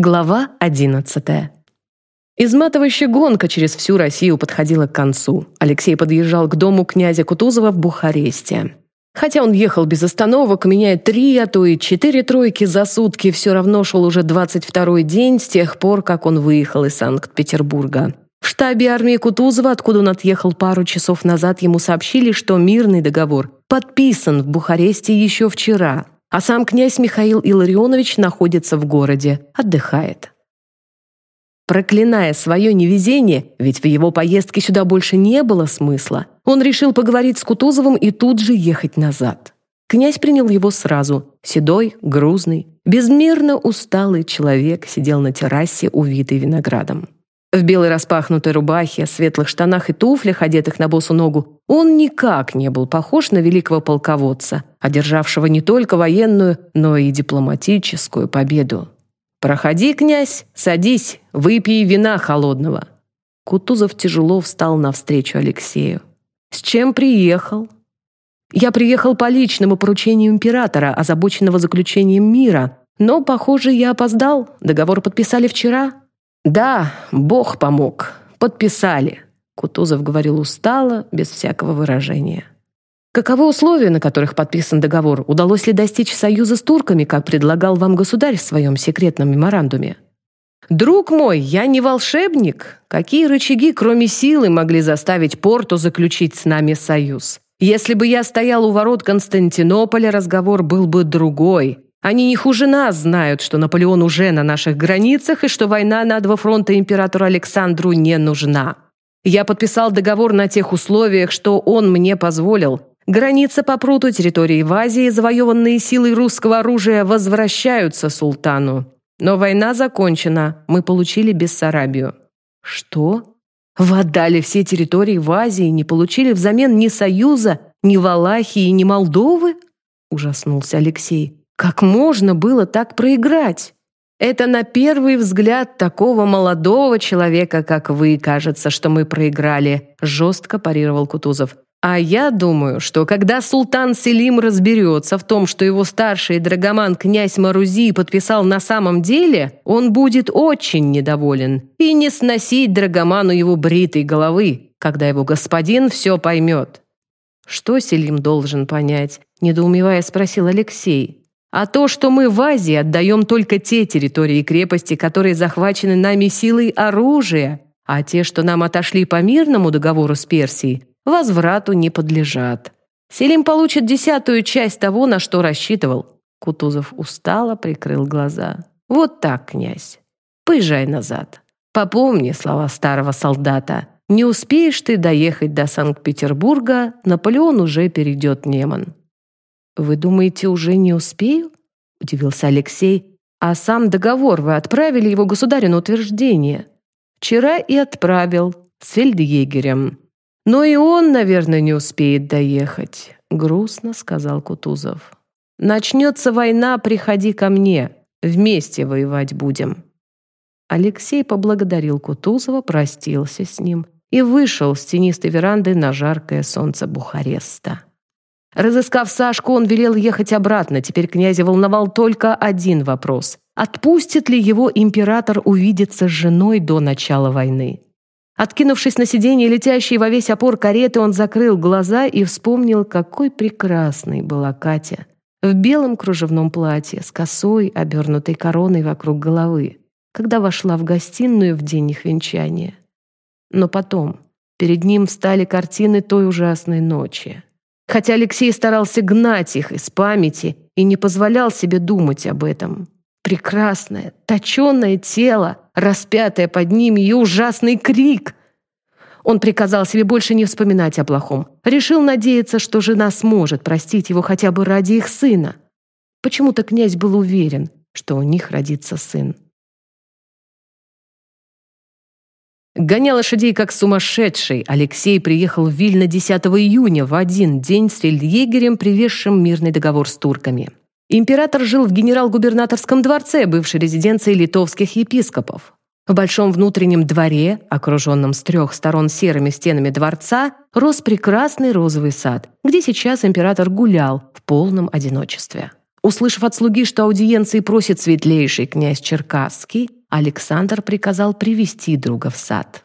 Глава 11. Изматывающая гонка через всю Россию подходила к концу. Алексей подъезжал к дому князя Кутузова в Бухаресте. Хотя он ехал без остановок, меняя три, а то и четыре тройки за сутки, все равно шел уже 22-й день с тех пор, как он выехал из Санкт-Петербурга. В штабе армии Кутузова, откуда он отъехал пару часов назад, ему сообщили, что мирный договор подписан в Бухаресте еще вчера, а сам князь Михаил Илларионович находится в городе, отдыхает. Проклиная свое невезение, ведь в его поездке сюда больше не было смысла, он решил поговорить с Кутузовым и тут же ехать назад. Князь принял его сразу. Седой, грузный, безмерно усталый человек сидел на террасе, увитый виноградом. В белой распахнутой рубахе, светлых штанах и туфлях, одетых на босу ногу, он никак не был похож на великого полководца, одержавшего не только военную, но и дипломатическую победу. «Проходи, князь, садись, выпей вина холодного». Кутузов тяжело встал навстречу Алексею. «С чем приехал?» «Я приехал по личному поручению императора, озабоченного заключением мира, но, похоже, я опоздал. Договор подписали вчера». «Да, Бог помог. Подписали», — Кутузов говорил устало, без всякого выражения. «Каковы условия, на которых подписан договор? Удалось ли достичь союза с турками, как предлагал вам государь в своем секретном меморандуме?» «Друг мой, я не волшебник. Какие рычаги, кроме силы, могли заставить Порту заключить с нами союз? Если бы я стоял у ворот Константинополя, разговор был бы другой. Они не хуже нас знают, что Наполеон уже на наших границах и что война на два фронта императору Александру не нужна. Я подписал договор на тех условиях, что он мне позволил. Граница по пруту территории в Азии, завоеванные силой русского оружия, возвращаются султану. Но война закончена, мы получили Бессарабию. Что? Вы отдали все территории в Азии не получили взамен ни Союза, ни Валахии, ни Молдовы? Ужаснулся Алексей. Как можно было так проиграть? Это на первый взгляд такого молодого человека, как вы, кажется, что мы проиграли, жестко парировал Кутузов. А я думаю, что когда султан Селим разберется в том, что его старший драгоман князь Марузи подписал на самом деле, он будет очень недоволен и не сносить драгоману его бритой головы, когда его господин все поймет. Что Селим должен понять? Недоумевая спросил Алексей. А то, что мы в Азии отдаем только те территории и крепости, которые захвачены нами силой оружия, а те, что нам отошли по мирному договору с Персией, возврату не подлежат. Селим получит десятую часть того, на что рассчитывал. Кутузов устало прикрыл глаза. Вот так, князь. Поезжай назад. Попомни слова старого солдата. Не успеешь ты доехать до Санкт-Петербурга, Наполеон уже перейдет Неман. «Вы думаете, уже не успею?» — удивился Алексей. «А сам договор вы отправили его государю на утверждение?» «Вчера и отправил, с фельдъегерем. Но и он, наверное, не успеет доехать», — грустно сказал Кутузов. «Начнется война, приходи ко мне. Вместе воевать будем». Алексей поблагодарил Кутузова, простился с ним и вышел с тенистой веранды на жаркое солнце Бухареста. Разыскав Сашку, он велел ехать обратно. Теперь князя волновал только один вопрос. Отпустит ли его император увидеться с женой до начала войны? Откинувшись на сиденье, летящий во весь опор кареты, он закрыл глаза и вспомнил, какой прекрасной была Катя. В белом кружевном платье, с косой, обернутой короной вокруг головы, когда вошла в гостиную в день их венчания. Но потом перед ним встали картины той ужасной ночи. Хотя Алексей старался гнать их из памяти и не позволял себе думать об этом. Прекрасное, точенное тело, распятое под ним ее ужасный крик. Он приказал себе больше не вспоминать о плохом. Решил надеяться, что жена сможет простить его хотя бы ради их сына. Почему-то князь был уверен, что у них родится сын. Гоня лошадей как сумасшедший, Алексей приехал в Вильно 10 июня, в один день с фельдъегерем, привезшим мирный договор с турками. Император жил в генерал-губернаторском дворце, бывшей резиденции литовских епископов. В большом внутреннем дворе, окруженном с трех сторон серыми стенами дворца, рос прекрасный розовый сад, где сейчас император гулял в полном одиночестве. Услышав от слуги, что аудиенции просит светлейший князь Черкасский, Александр приказал привести друга в сад.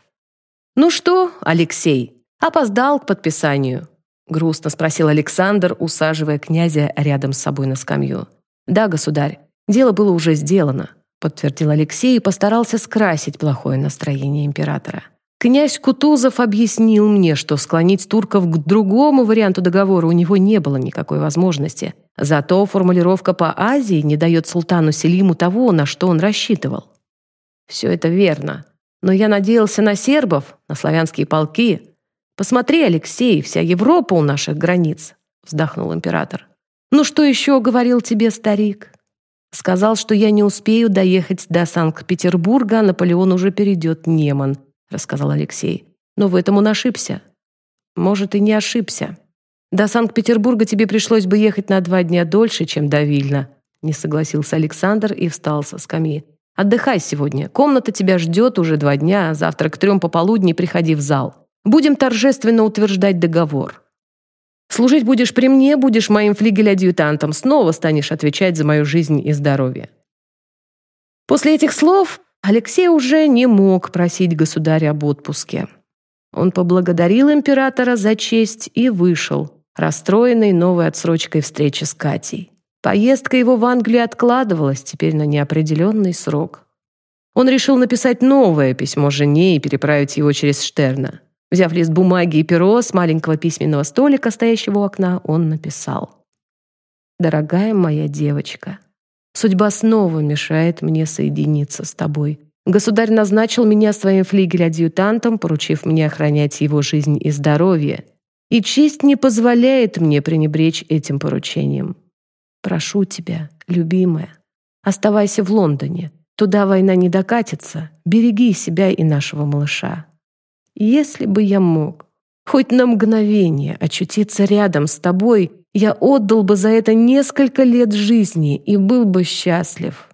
«Ну что, Алексей, опоздал к подписанию?» грустно спросил Александр, усаживая князя рядом с собой на скамью. «Да, государь, дело было уже сделано», подтвердил Алексей и постарался скрасить плохое настроение императора. Князь Кутузов объяснил мне, что склонить турков к другому варианту договора у него не было никакой возможности. Зато формулировка по Азии не дает султану Селиму того, на что он рассчитывал. Все это верно. Но я надеялся на сербов, на славянские полки. Посмотри, Алексей, вся Европа у наших границ, вздохнул император. Ну что еще говорил тебе старик? Сказал, что я не успею доехать до Санкт-Петербурга, Наполеон уже перейдет Неман рассказал Алексей. «Но в этом он ошибся». «Может, и не ошибся. До Санкт-Петербурга тебе пришлось бы ехать на два дня дольше, чем до Вильна», не согласился Александр и встал со скамьи. «Отдыхай сегодня. Комната тебя ждет уже два дня, а завтра к трем пополудни приходи в зал. Будем торжественно утверждать договор. Служить будешь при мне, будешь моим флигель-адъютантом, снова станешь отвечать за мою жизнь и здоровье». После этих слов Алексей уже не мог просить государя об отпуске. Он поблагодарил императора за честь и вышел, расстроенный новой отсрочкой встречи с Катей. Поездка его в Англию откладывалась теперь на неопределенный срок. Он решил написать новое письмо жене и переправить его через Штерна. Взяв лист бумаги и перо с маленького письменного столика, стоящего у окна, он написал. «Дорогая моя девочка, Судьба снова мешает мне соединиться с тобой. Государь назначил меня своим флигель-адъютантом, поручив мне охранять его жизнь и здоровье. И честь не позволяет мне пренебречь этим поручением. Прошу тебя, любимая, оставайся в Лондоне. Туда война не докатится. Береги себя и нашего малыша. Если бы я мог хоть на мгновение очутиться рядом с тобой я отдал бы за это несколько лет жизни и был бы счастлив.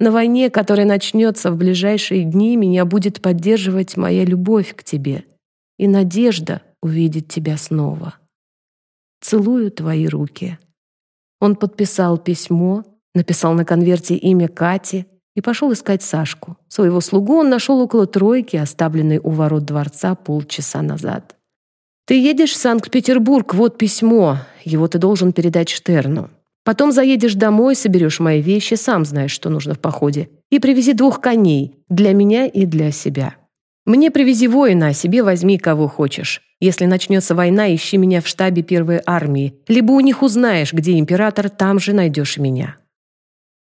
На войне, которая начнется в ближайшие дни, меня будет поддерживать моя любовь к тебе и надежда увидеть тебя снова. Целую твои руки. Он подписал письмо, написал на конверте имя Кати и пошел искать Сашку. Своего слугу он нашел около тройки, оставленной у ворот дворца полчаса назад. «Ты едешь в Санкт-Петербург, вот письмо. Его ты должен передать Штерну. Потом заедешь домой, соберешь мои вещи, сам знаешь, что нужно в походе, и привези двух коней, для меня и для себя. Мне привези воина, а себе возьми кого хочешь. Если начнется война, ищи меня в штабе первой армии, либо у них узнаешь, где император, там же найдешь меня».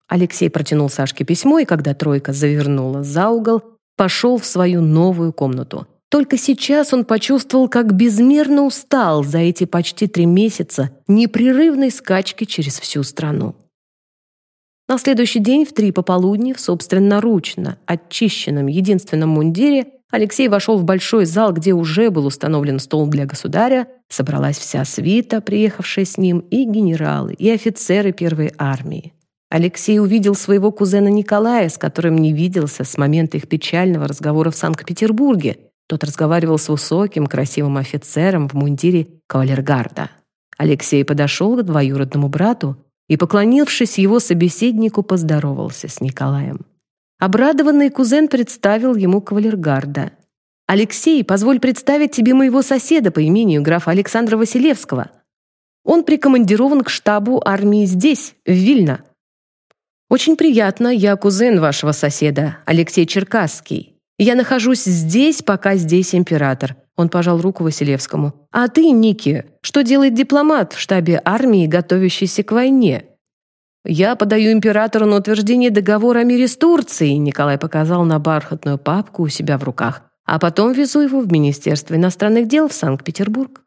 Алексей протянул Сашке письмо, и когда тройка завернула за угол, пошел в свою новую комнату – только сейчас он почувствовал, как безмерно устал за эти почти три месяца непрерывной скачки через всю страну. На следующий день в три пополудни в собственноручно очищенном единственном мундире Алексей вошел в большой зал, где уже был установлен стол для государя, собралась вся свита, приехавшая с ним, и генералы, и офицеры первой армии. Алексей увидел своего кузена Николая, с которым не виделся с момента их печального разговора в Санкт-Петербурге, тот разговаривал с высоким, красивым офицером в мундире кавалергарда. Алексей подошел к двоюродному брату и, поклонившись его собеседнику, поздоровался с Николаем. Обрадованный кузен представил ему кавалергарда. «Алексей, позволь представить тебе моего соседа по имению графа Александра Василевского. Он прикомандирован к штабу армии здесь, в Вильно. Очень приятно, я кузен вашего соседа, Алексей Черкасский. Я нахожусь здесь, пока здесь император». Он пожал руку Василевскому. «А ты, Ники, что делает дипломат в штабе армии, готовящийся к войне?» «Я подаю императору на утверждение договора о мире с Турцией», Николай показал на бархатную папку у себя в руках. «А потом везу его в Министерство иностранных дел в Санкт-Петербург».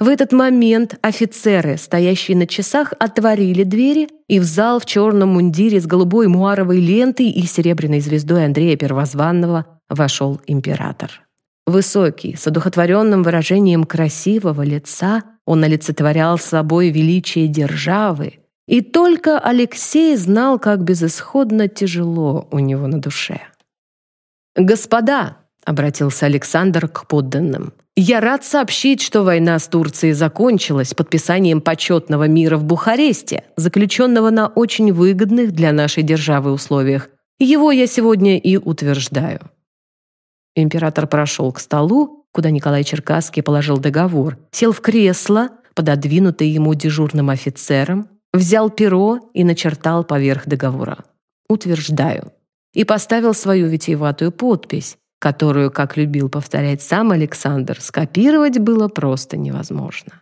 В этот момент офицеры, стоящие на часах, отворили двери, и в зал в черном мундире с голубой муаровой лентой и серебряной звездой Андрея Первозванного вошел император. Высокий, с одухотворенным выражением красивого лица, он олицетворял собой величие державы, и только Алексей знал, как безысходно тяжело у него на душе. «Господа!» — обратился Александр к подданным — Я рад сообщить, что война с Турцией закончилась подписанием почетного мира в Бухаресте, заключенного на очень выгодных для нашей державы условиях. Его я сегодня и утверждаю». Император прошел к столу, куда Николай Черкасский положил договор, сел в кресло, пододвинутое ему дежурным офицером, взял перо и начертал поверх договора. «Утверждаю». И поставил свою витиеватую подпись, которую, как любил повторять сам Александр, скопировать было просто невозможно.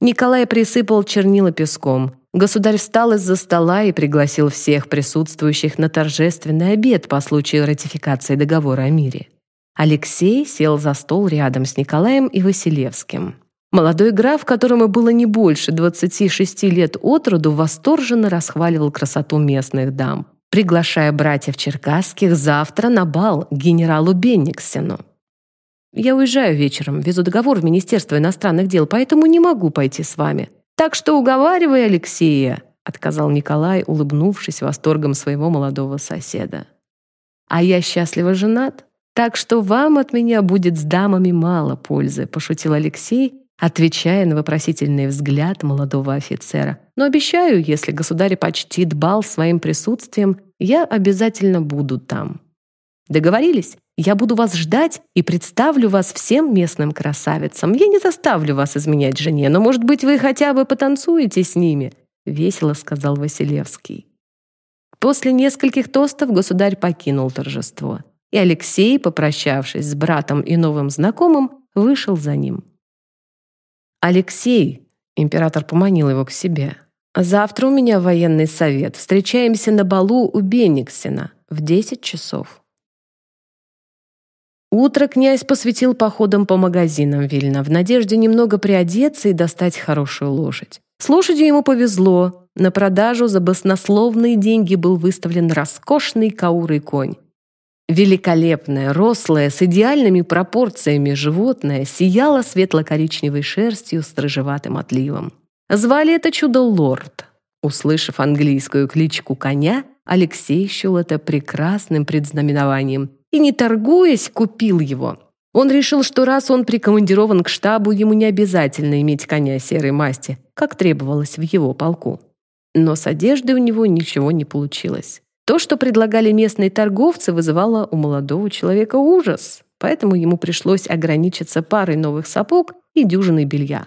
Николай присыпал чернила песком. Государь встал из-за стола и пригласил всех присутствующих на торжественный обед по случаю ратификации договора о мире. Алексей сел за стол рядом с Николаем и Василевским. Молодой граф, которому было не больше 26 лет от роду, восторженно расхваливал красоту местных дам, приглашая братьев Черкасских завтра на бал генералу Бенниксену. «Я уезжаю вечером, везу договор в Министерство иностранных дел, поэтому не могу пойти с вами. Так что уговаривай Алексея», — отказал Николай, улыбнувшись восторгом своего молодого соседа. «А я счастливо женат, так что вам от меня будет с дамами мало пользы», — пошутил Алексей, отвечая на вопросительный взгляд молодого офицера. «Но обещаю, если государь почтит бал своим присутствием, я обязательно буду там». «Договорились? Я буду вас ждать и представлю вас всем местным красавицам. Я не заставлю вас изменять жене, но, может быть, вы хотя бы потанцуете с ними», — весело сказал Василевский. После нескольких тостов государь покинул торжество, и Алексей, попрощавшись с братом и новым знакомым, вышел за ним. «Алексей!» — император поманил его к себе. «Завтра у меня военный совет. Встречаемся на балу у Бенниксена в 10 часов». Утро князь посвятил походам по магазинам Вильна в надежде немного приодеться и достать хорошую лошадь. С лошадью ему повезло. На продажу за баснословные деньги был выставлен роскошный каурый конь. Великолепное, рослое, с идеальными пропорциями животное сияло светло-коричневой шерстью с рыжеватым отливом. Звали это чудо Лорд. Услышав английскую кличку коня, Алексей счел это прекрасным предзнаменованием и, не торгуясь, купил его. Он решил, что раз он прикомандирован к штабу, ему не обязательно иметь коня серой масти, как требовалось в его полку. Но с одеждой у него ничего не получилось. То, что предлагали местные торговцы, вызывало у молодого человека ужас, поэтому ему пришлось ограничиться парой новых сапог и дюжиной белья.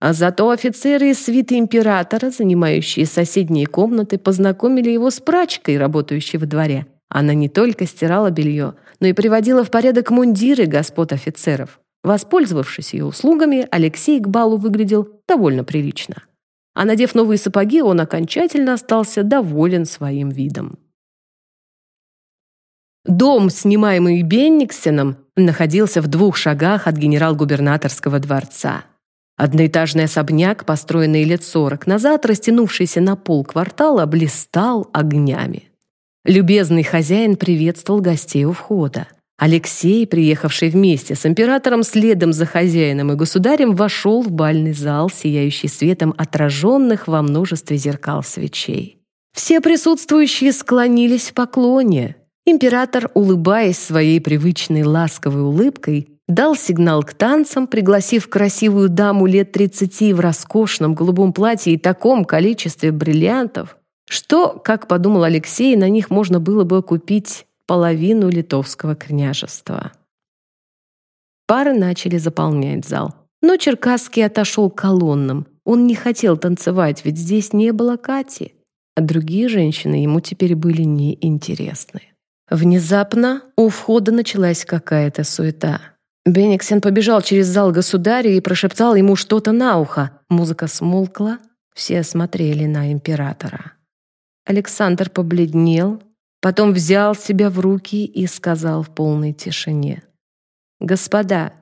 А зато офицеры из свиты императора, занимающие соседние комнаты, познакомили его с прачкой, работающей во дворе. Она не только стирала белье, но и приводила в порядок мундиры господ офицеров. Воспользовавшись ее услугами, Алексей к балу выглядел довольно прилично. А надев новые сапоги, он окончательно остался доволен своим видом. Дом, снимаемый Бенниксеном, находился в двух шагах от генерал-губернаторского дворца. Одноэтажный особняк, построенный лет сорок назад, растянувшийся на пол квартала, блистал огнями. Любезный хозяин приветствовал гостей у входа. Алексей, приехавший вместе с императором следом за хозяином и государем, вошел в бальный зал, сияющий светом отраженных во множестве зеркал свечей. Все присутствующие склонились в поклоне. Император, улыбаясь своей привычной ласковой улыбкой, дал сигнал к танцам, пригласив красивую даму лет 30 в роскошном голубом платье и таком количестве бриллиантов, что, как подумал Алексей, на них можно было бы купить половину литовского княжества. Пары начали заполнять зал. Но Черкасский отошел к колоннам. Он не хотел танцевать, ведь здесь не было Кати. А другие женщины ему теперь были неинтересны. Внезапно у входа началась какая-то суета. Бениксен побежал через зал государя и прошептал ему что-то на ухо. Музыка смолкла, все смотрели на императора. Александр побледнел, потом взял себя в руки и сказал в полной тишине. «Господа,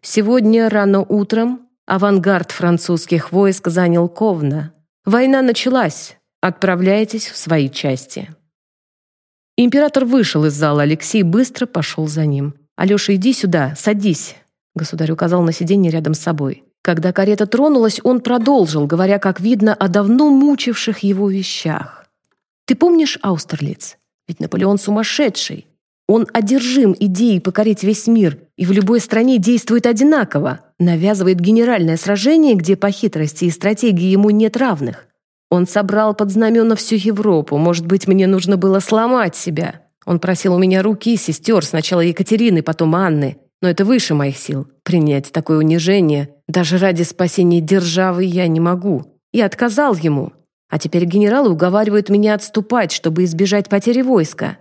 сегодня рано утром авангард французских войск занял Ковна. Война началась. Отправляйтесь в свои части». Император вышел из зала, Алексей быстро пошел за ним. «Алеша, иди сюда, садись!» Государь указал на сиденье рядом с собой. Когда карета тронулась, он продолжил, говоря, как видно, о давно мучивших его вещах. «Ты помнишь Аустерлиц? Ведь Наполеон сумасшедший. Он одержим идеей покорить весь мир и в любой стране действует одинаково, навязывает генеральное сражение, где по хитрости и стратегии ему нет равных. Он собрал под знамена всю Европу, может быть, мне нужно было сломать себя. Он просил у меня руки сестер, сначала Екатерины, потом Анны, но это выше моих сил. Принять такое унижение, даже ради спасения державы, я не могу. И отказал ему. А теперь генералы уговаривают меня отступать, чтобы избежать потери войска.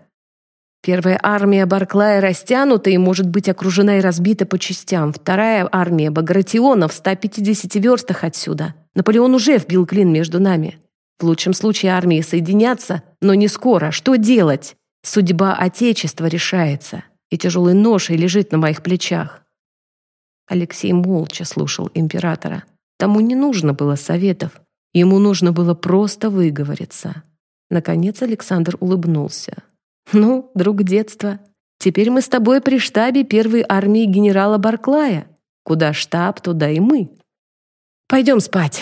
Первая армия Барклая растянута и может быть окружена и разбита по частям. Вторая армия Багратиона в 150 верстах отсюда. Наполеон уже вбил клин между нами. В лучшем случае армии соединятся, но не скоро. Что делать? Судьба Отечества решается и тяжелый нож лежит на моих плечах. Алексей молча слушал императора. Тому не нужно было советов. Ему нужно было просто выговориться. Наконец Александр улыбнулся. «Ну, друг детства, теперь мы с тобой при штабе первой армии генерала Барклая. Куда штаб, туда и мы. Пойдем спать.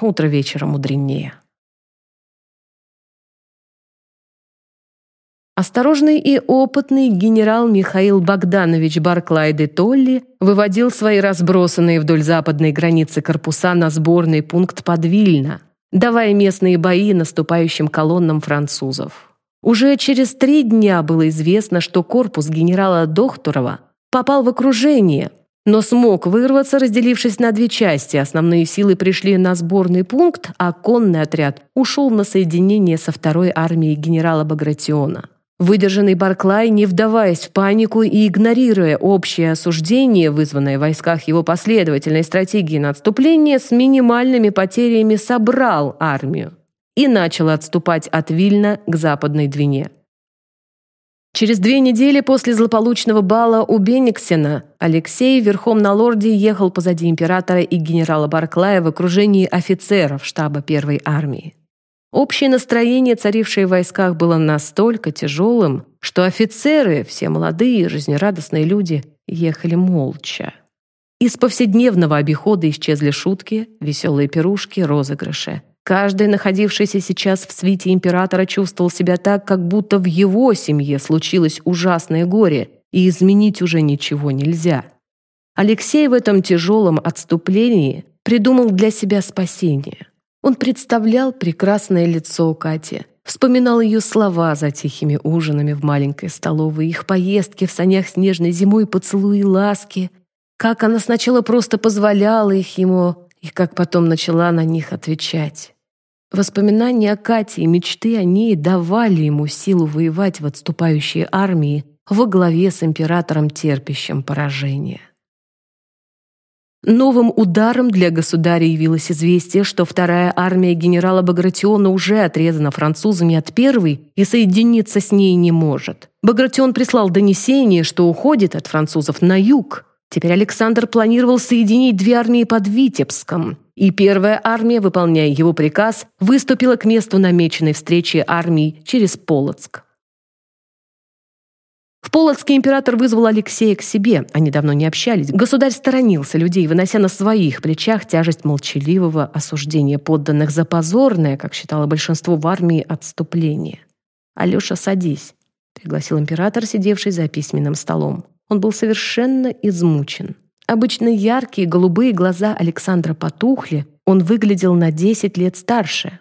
Утро вечера мудренее». Осторожный и опытный генерал Михаил Богданович Барклай де Толли выводил свои разбросанные вдоль западной границы корпуса на сборный пункт под Вильно, давая местные бои наступающим колоннам французов. Уже через три дня было известно, что корпус генерала Дохтурова попал в окружение, но смог вырваться, разделившись на две части. Основные силы пришли на сборный пункт, а конный отряд ушел на соединение со второй армией генерала Багратиона. Выдержанный Барклай, не вдаваясь в панику и игнорируя общее осуждение, вызванное в войсках его последовательной стратегии на отступление, с минимальными потерями собрал армию и начал отступать от Вильна к западной Двине. Через две недели после злополучного бала у Бениксена Алексей верхом на лорде ехал позади императора и генерала Барклая в окружении офицеров штаба Первой армии. Общее настроение, царившее в войсках, было настолько тяжелым, что офицеры, все молодые, жизнерадостные люди, ехали молча. Из повседневного обихода исчезли шутки, веселые пирушки, розыгрыши. Каждый, находившийся сейчас в свите императора, чувствовал себя так, как будто в его семье случилось ужасное горе, и изменить уже ничего нельзя. Алексей в этом тяжелом отступлении придумал для себя спасение. Он представлял прекрасное лицо Кати, вспоминал ее слова за тихими ужинами в маленькой столовой, их поездки в санях снежной зимой, поцелуи ласки, как она сначала просто позволяла их ему, и как потом начала на них отвечать. Воспоминания о Кате и мечты о ней давали ему силу воевать в отступающей армии во главе с императором, терпящим поражение. Новым ударом для государя явилось известие, что вторая армия генерала Багратиона уже отрезана французами от первой и соединиться с ней не может. Багратион прислал донесение, что уходит от французов на юг. Теперь Александр планировал соединить две армии под Витебском, и первая армия, выполняя его приказ, выступила к месту намеченной встречи армий через Полоцк. В Полоцке император вызвал Алексея к себе, они давно не общались. Государь сторонился людей, вынося на своих плечах тяжесть молчаливого осуждения подданных за позорное, как считало большинство в армии, отступление. «Алеша, садись», — пригласил император, сидевший за письменным столом. Он был совершенно измучен. Обычно яркие голубые глаза Александра потухли, он выглядел на 10 лет старше.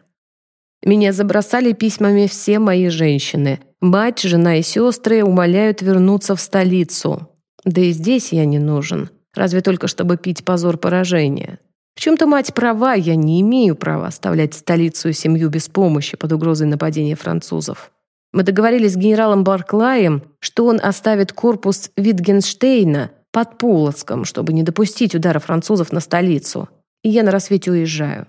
«Меня забросали письмами все мои женщины», Мать, жена и сестры умоляют вернуться в столицу. Да и здесь я не нужен. Разве только чтобы пить позор поражения. В чем-то мать права, я не имею права оставлять столицу и семью без помощи под угрозой нападения французов. Мы договорились с генералом Барклаем, что он оставит корпус Витгенштейна под Полоцком, чтобы не допустить удара французов на столицу. И я на рассвете уезжаю.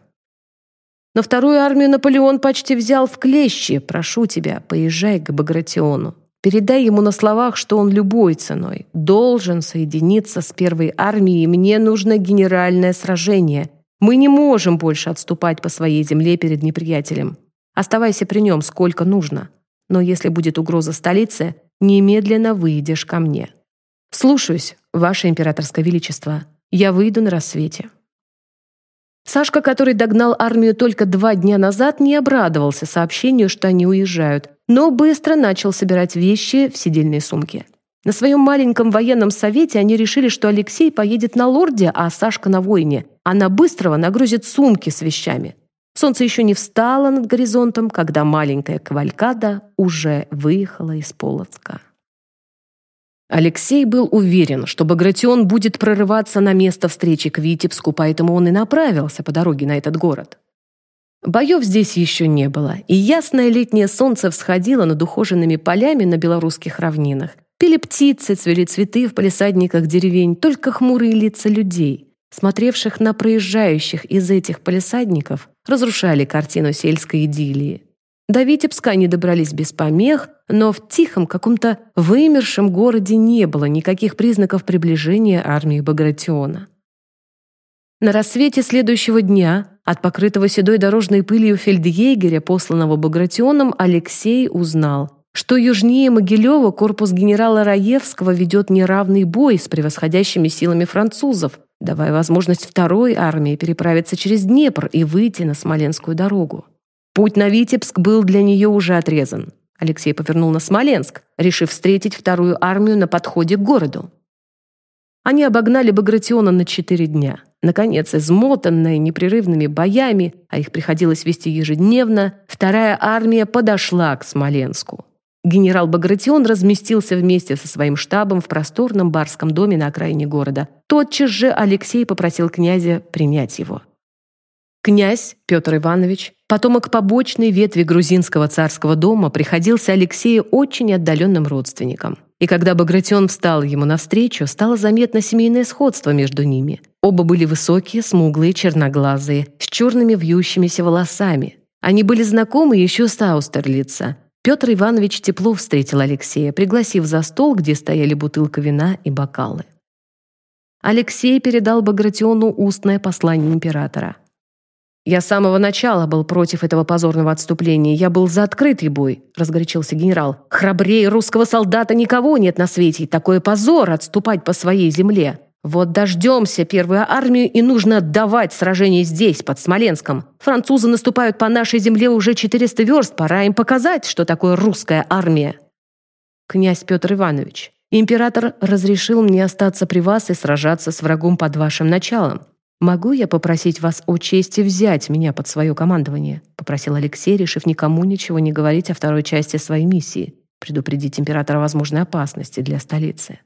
Но вторую армию Наполеон почти взял в клещи. Прошу тебя, поезжай к Багратиону. Передай ему на словах, что он любой ценой должен соединиться с первой армией, мне нужно генеральное сражение. Мы не можем больше отступать по своей земле перед неприятелем. Оставайся при нем сколько нужно. Но если будет угроза столице, немедленно выйдешь ко мне. Слушаюсь, Ваше Императорское Величество. Я выйду на рассвете. Сашка, который догнал армию только два дня назад, не обрадовался сообщению, что они уезжают. но быстро начал собирать вещи в сидельные сумки. На своем маленьком военном совете они решили, что Алексей поедет на лорде, а Сашка на войне, а на Быстрого нагрузит сумки с вещами. Солнце еще не встало над горизонтом, когда маленькая кавалькада уже выехала из Полоцка. Алексей был уверен, что Багратион будет прорываться на место встречи к Витебску, поэтому он и направился по дороге на этот город. Боев здесь еще не было, и ясное летнее солнце всходило над ухоженными полями на белорусских равнинах. Пели птицы, цвели цветы в палисадниках деревень, только хмурые лица людей, смотревших на проезжающих из этих палисадников, разрушали картину сельской идиллии. До Витебска они добрались без помех, но в тихом, каком-то вымершем городе не было никаких признаков приближения армии Багратиона. На рассвете следующего дня от покрытого седой дорожной пылью фельдъегеря, посланного Багратионом, Алексей узнал, что южнее Могилева корпус генерала Раевского ведет неравный бой с превосходящими силами французов, давая возможность второй армии переправиться через Днепр и выйти на Смоленскую дорогу. Путь на Витебск был для нее уже отрезан. Алексей повернул на Смоленск, решив встретить вторую армию на подходе к городу. Они обогнали Багратиона на четыре дня. Наконец, измотанная непрерывными боями, а их приходилось вести ежедневно, вторая армия подошла к Смоленску. Генерал Багратион разместился вместе со своим штабом в просторном барском доме на окраине города. Тотчас же Алексей попросил князя принять его. Князь Петр Иванович, потомок побочной ветви грузинского царского дома, приходился Алексею очень отдаленным родственником. И когда Багратион встал ему навстречу, стало заметно семейное сходство между ними. Оба были высокие, смуглые, черноглазые, с черными вьющимися волосами. Они были знакомы еще с Аустерлица. Петр Иванович тепло встретил Алексея, пригласив за стол, где стояли бутылка вина и бокалы. Алексей передал Багратиону устное послание императора – «Я с самого начала был против этого позорного отступления. Я был за открытый бой», — разгорячился генерал. «Храбрее русского солдата никого нет на свете. Такой позор отступать по своей земле. Вот дождемся первую армию, и нужно отдавать сражение здесь, под Смоленском. Французы наступают по нашей земле уже 400 верст. Пора им показать, что такое русская армия». «Князь Петр Иванович, император разрешил мне остаться при вас и сражаться с врагом под вашим началом. «Могу я попросить вас о чести взять меня под свое командование?» — попросил Алексей, решив никому ничего не говорить о второй части своей миссии — предупредить императора возможной опасности для столицы.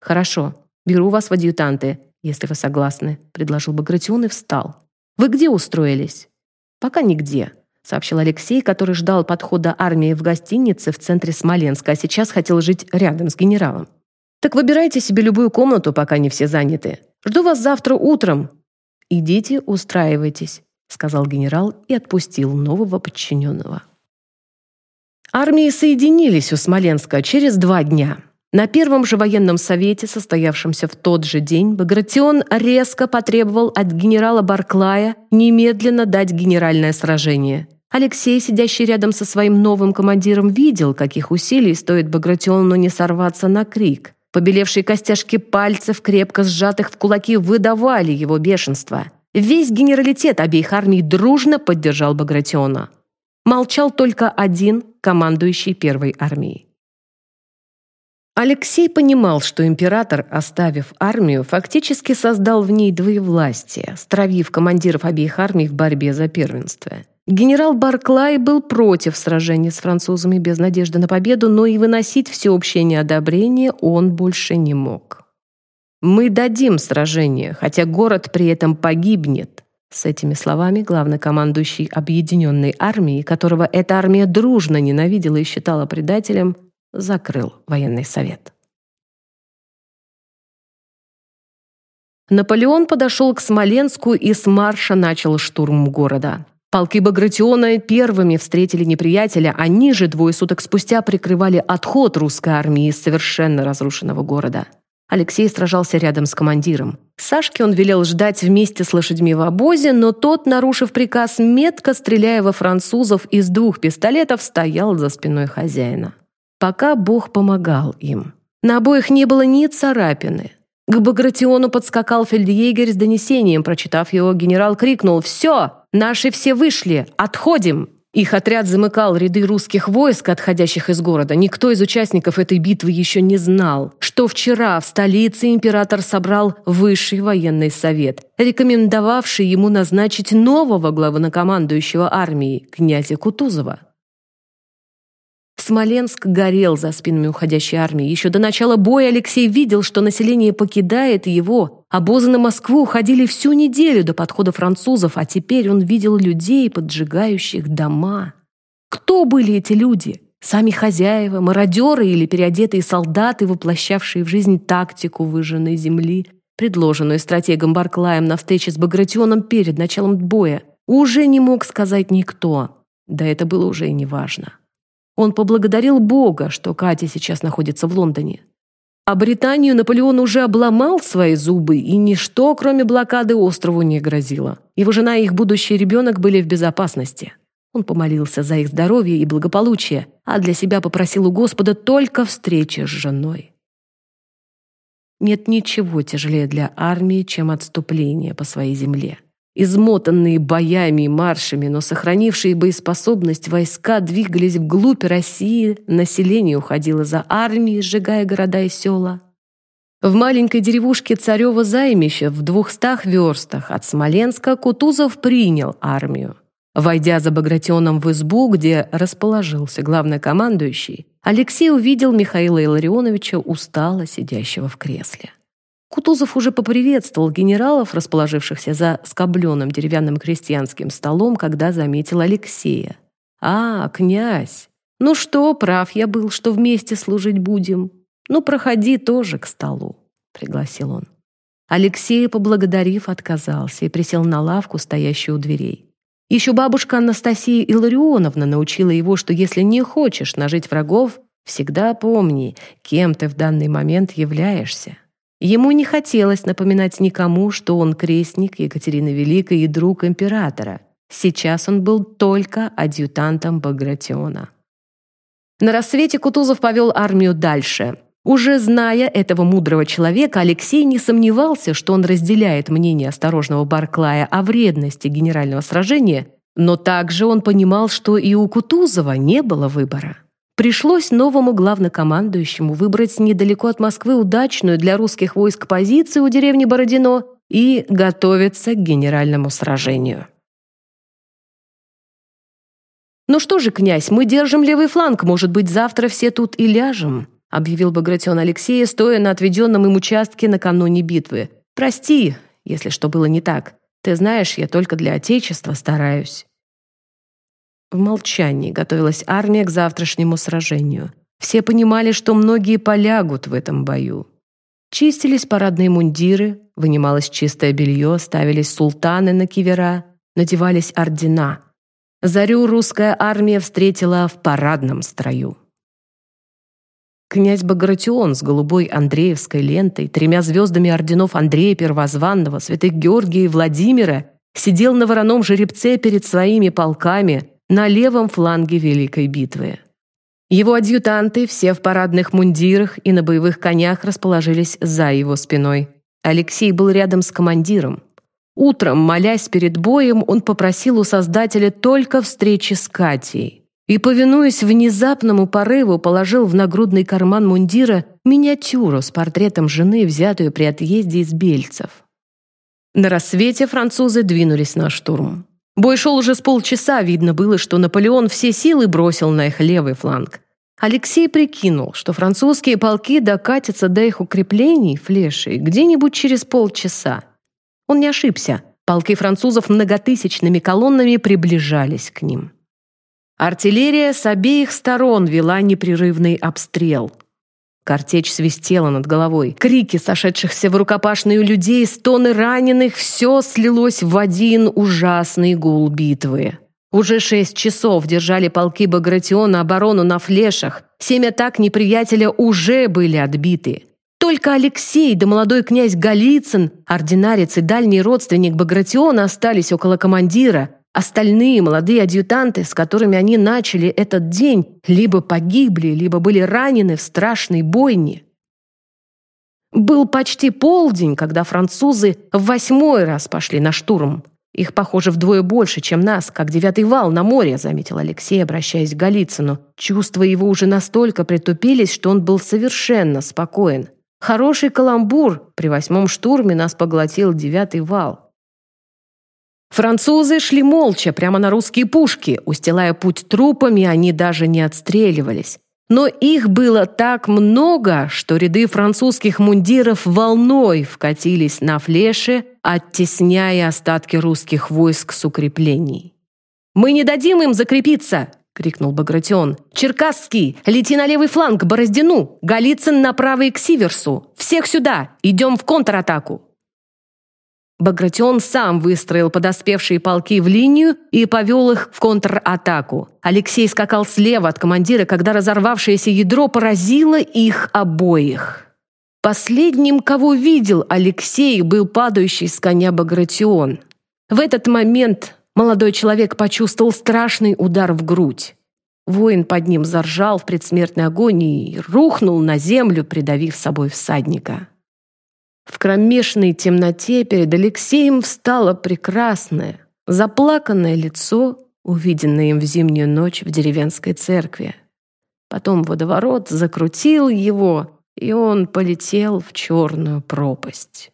«Хорошо, беру вас в адъютанты, если вы согласны», — предложил Багратион и встал. «Вы где устроились?» «Пока нигде», — сообщил Алексей, который ждал подхода армии в гостинице в центре Смоленска, а сейчас хотел жить рядом с генералом. «Так выбирайте себе любую комнату, пока не все заняты. Жду вас завтра утром «Идите, устраивайтесь», — сказал генерал и отпустил нового подчиненного. Армии соединились у Смоленска через два дня. На первом же военном совете, состоявшемся в тот же день, Багратион резко потребовал от генерала Барклая немедленно дать генеральное сражение. Алексей, сидящий рядом со своим новым командиром, видел, каких усилий стоит Багратиону не сорваться на крик. Побелевшие костяшки пальцев, крепко сжатых в кулаки, выдавали его бешенство. Весь генералитет обеих армий дружно поддержал Багратиона. Молчал только один, командующий первой армией. Алексей понимал, что император, оставив армию, фактически создал в ней двоевластие, стравив командиров обеих армий в борьбе за первенство. Генерал Барклай был против сражения с французами без надежды на победу, но и выносить всеобщее неодобрение он больше не мог. «Мы дадим сражение, хотя город при этом погибнет», с этими словами главнокомандующий объединенной армии, которого эта армия дружно ненавидела и считала предателем, закрыл военный совет. Наполеон подошел к Смоленску и с марша начал штурм города. Полки Багратиона первыми встретили неприятеля, они же двое суток спустя прикрывали отход русской армии из совершенно разрушенного города. Алексей сражался рядом с командиром. Сашке он велел ждать вместе с лошадьми в обозе, но тот, нарушив приказ, метко стреляя во французов из двух пистолетов, стоял за спиной хозяина. Пока Бог помогал им. На обоих не было ни царапины. К Багратиону подскакал фельдъегерь с донесением. Прочитав его, генерал крикнул «Все! Наши все вышли! Отходим!» Их отряд замыкал ряды русских войск, отходящих из города. Никто из участников этой битвы еще не знал, что вчера в столице император собрал высший военный совет, рекомендовавший ему назначить нового главнокомандующего армии, князя Кутузова. Смоленск горел за спинами уходящей армии. Еще до начала боя Алексей видел, что население покидает его. Обозы на Москву уходили всю неделю до подхода французов, а теперь он видел людей, поджигающих дома. Кто были эти люди? Сами хозяева, мародеры или переодетые солдаты, воплощавшие в жизнь тактику выжженной земли, предложенную стратегом Барклаем на встрече с Багратионом перед началом боя, уже не мог сказать никто. Да это было уже и неважно. Он поблагодарил Бога, что Катя сейчас находится в Лондоне. А Британию Наполеон уже обломал свои зубы, и ничто, кроме блокады, острову не грозило. Его жена и их будущий ребенок были в безопасности. Он помолился за их здоровье и благополучие, а для себя попросил у Господа только встречи с женой. Нет ничего тяжелее для армии, чем отступление по своей земле. Измотанные боями и маршами, но сохранившие боеспособность войска двигались вглубь России, население уходило за армией, сжигая города и села. В маленькой деревушке Царева займище в двухстах верстах от Смоленска Кутузов принял армию. Войдя за Багратионом в избу, где расположился главнокомандующий, Алексей увидел Михаила Илларионовича устало сидящего в кресле. Кутузов уже поприветствовал генералов, расположившихся за скобленным деревянным крестьянским столом, когда заметил Алексея. «А, князь! Ну что, прав я был, что вместе служить будем. Ну, проходи тоже к столу», — пригласил он. Алексей, поблагодарив, отказался и присел на лавку, стоящую у дверей. Еще бабушка Анастасия Илларионовна научила его, что если не хочешь нажить врагов, всегда помни, кем ты в данный момент являешься. Ему не хотелось напоминать никому, что он крестник Екатерины Великой и друг императора. Сейчас он был только адъютантом Багратиона. На рассвете Кутузов повел армию дальше. Уже зная этого мудрого человека, Алексей не сомневался, что он разделяет мнение осторожного Барклая о вредности генерального сражения, но также он понимал, что и у Кутузова не было выбора. Пришлось новому главнокомандующему выбрать недалеко от Москвы удачную для русских войск позицию у деревни Бородино и готовиться к генеральному сражению. «Ну что же, князь, мы держим левый фланг, может быть, завтра все тут и ляжем», объявил Багратион Алексея, стоя на отведенном им участке накануне битвы. «Прости, если что было не так. Ты знаешь, я только для Отечества стараюсь». В молчании готовилась армия к завтрашнему сражению. Все понимали, что многие полягут в этом бою. Чистились парадные мундиры, вынималось чистое белье, ставились султаны на кивера, надевались ордена. Зарю русская армия встретила в парадном строю. Князь Багратион с голубой Андреевской лентой, тремя звездами орденов Андрея Первозванного, святых Георгия и Владимира сидел на вороном жеребце перед своими полками, на левом фланге Великой битвы. Его адъютанты, все в парадных мундирах и на боевых конях, расположились за его спиной. Алексей был рядом с командиром. Утром, молясь перед боем, он попросил у Создателя только встречи с Катей. И, повинуясь внезапному порыву, положил в нагрудный карман мундира миниатюру с портретом жены, взятую при отъезде из Бельцев. На рассвете французы двинулись на штурм. Бой шел уже с полчаса, видно было, что Наполеон все силы бросил на их левый фланг. Алексей прикинул, что французские полки докатятся до их укреплений, флешей, где-нибудь через полчаса. Он не ошибся. Полки французов многотысячными колоннами приближались к ним. Артиллерия с обеих сторон вела непрерывный обстрел – Картечь свистела над головой. Крики сошедшихся в рукопашную людей, стоны раненых — все слилось в один ужасный гул битвы. Уже шесть часов держали полки Багратиона оборону на флешах. Семь атак неприятеля уже были отбиты. Только Алексей да молодой князь Голицын, ординарец и дальний родственник Багратиона остались около командира, Остальные молодые адъютанты, с которыми они начали этот день, либо погибли, либо были ранены в страшной бойне. Был почти полдень, когда французы в восьмой раз пошли на штурм. Их, похоже, вдвое больше, чем нас, как девятый вал на море», — заметил Алексей, обращаясь к Голицыну. Чувства его уже настолько притупились, что он был совершенно спокоен. «Хороший каламбур. При восьмом штурме нас поглотил девятый вал». Французы шли молча, прямо на русские пушки. Устилая путь трупами, они даже не отстреливались. Но их было так много, что ряды французских мундиров волной вкатились на флеши, оттесняя остатки русских войск с укреплений. «Мы не дадим им закрепиться!» — крикнул Багратион. «Черкасский! Лети на левый фланг, Бороздину! Голицын на правый к Сиверсу! Всех сюда! Идем в контратаку!» Багратион сам выстроил подоспевшие полки в линию и повел их в контратаку. Алексей скакал слева от командира, когда разорвавшееся ядро поразило их обоих. Последним, кого видел Алексей, был падающий с коня Багратион. В этот момент молодой человек почувствовал страшный удар в грудь. Воин под ним заржал в предсмертной агонии и рухнул на землю, придавив собой всадника. В кромешной темноте перед Алексеем встало прекрасное, заплаканное лицо, увиденное им в зимнюю ночь в деревенской церкви. Потом водоворот закрутил его, и он полетел в черную пропасть.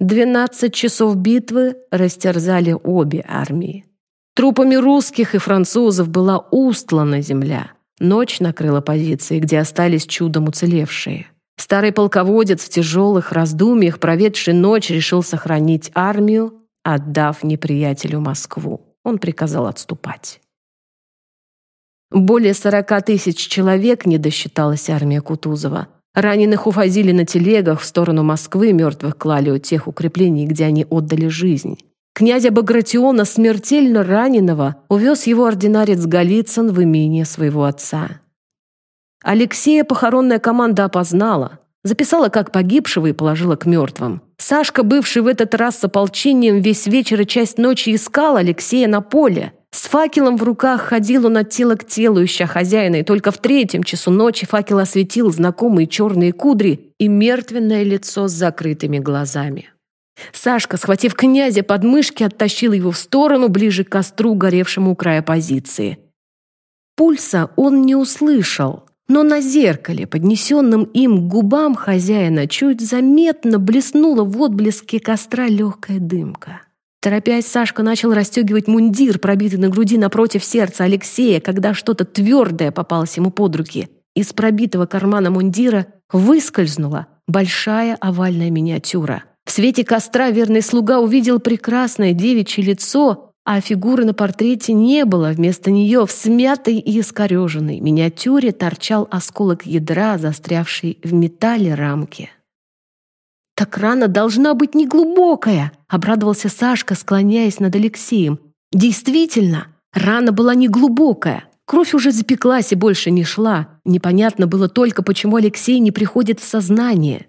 Двенадцать часов битвы растерзали обе армии. Трупами русских и французов была устлана земля. Ночь накрыла позиции, где остались чудом уцелевшие. Старый полководец в тяжелых раздумьях, проведший ночь, решил сохранить армию, отдав неприятелю Москву. Он приказал отступать. Более сорока тысяч человек не досчиталась армия Кутузова. Раненых увозили на телегах в сторону Москвы, мертвых клали у тех укреплений, где они отдали жизнь. Князя Багратиона, смертельно раненого, увез его ординарец Голицын в имение своего отца. Алексея похоронная команда опознала, записала как погибшего и положила к мертвым. Сашка, бывший в этот раз с ополчением, весь вечер и часть ночи искал Алексея на поле. С факелом в руках ходил он от тела к телу, ища хозяина, и только в третьем часу ночи факел осветил знакомые черные кудри и мертвенное лицо с закрытыми глазами. Сашка, схватив князя под мышки, оттащил его в сторону, ближе к костру, горевшему у края позиции. Пульса он не услышал, но на зеркале, поднесенном им к губам хозяина, чуть заметно блеснула в отблеске костра легкая дымка. Торопясь, Сашка начал расстегивать мундир, пробитый на груди напротив сердца Алексея, когда что-то твердое попалось ему под руки. Из пробитого кармана мундира выскользнула большая овальная миниатюра. В свете костра верный слуга увидел прекрасное девичье лицо, а фигуры на портрете не было, вместо нее в смятой и искореженной миниатюре торчал осколок ядра, застрявший в металле рамки. «Так рана должна быть неглубокая», — обрадовался Сашка, склоняясь над Алексеем. «Действительно, рана была неглубокая. Кровь уже запеклась и больше не шла. Непонятно было только, почему Алексей не приходит в сознание.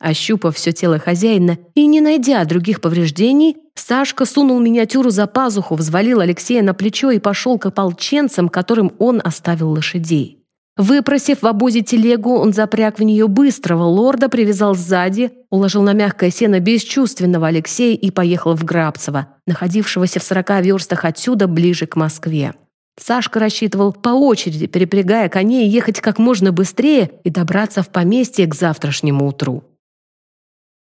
Ощупав все тело хозяина и не найдя других повреждений, Сашка сунул миниатюру за пазуху, взвалил Алексея на плечо и пошел к ополченцам, которым он оставил лошадей. Выпросив в обозе телегу, он запряг в нее быстрого лорда, привязал сзади, уложил на мягкое сено бесчувственного Алексея и поехал в Грабцево, находившегося в сорока верстах отсюда, ближе к Москве. Сашка рассчитывал по очереди, перепрягая коней, ехать как можно быстрее и добраться в поместье к завтрашнему утру.